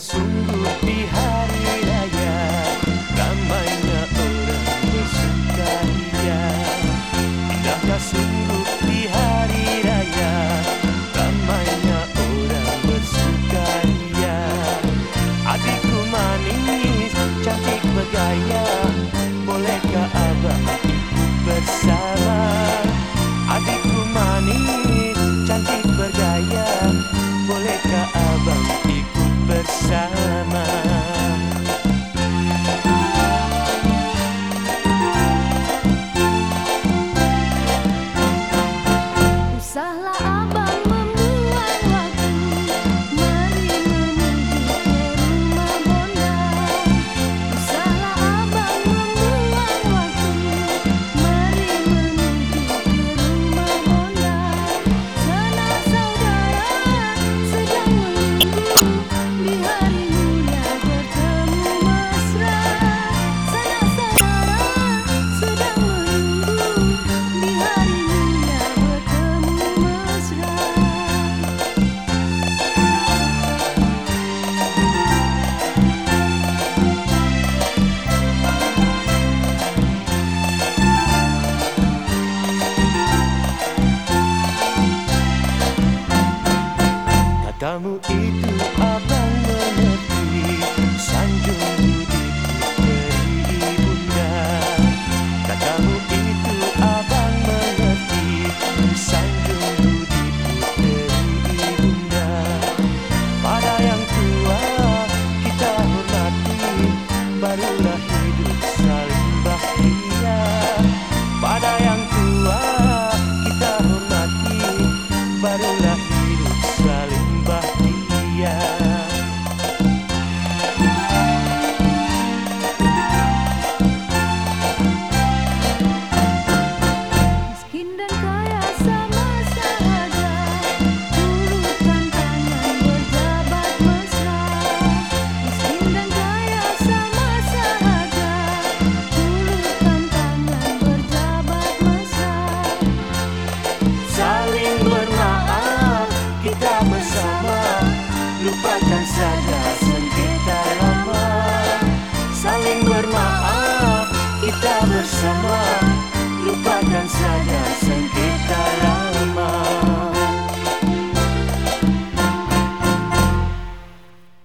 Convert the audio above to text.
sungguh di hati Kamu itu abang mengerti? Sanjung budi puteri ibunda Katamu itu abang mengerti? Sanjung budi puteri ibunda Pada yang tua kita hormati. Barulah hidup saling bahagia. Pada yang tua Lupakan saja sengketa lama. Saling bermaaf kita bersama.